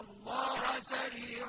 الله سريع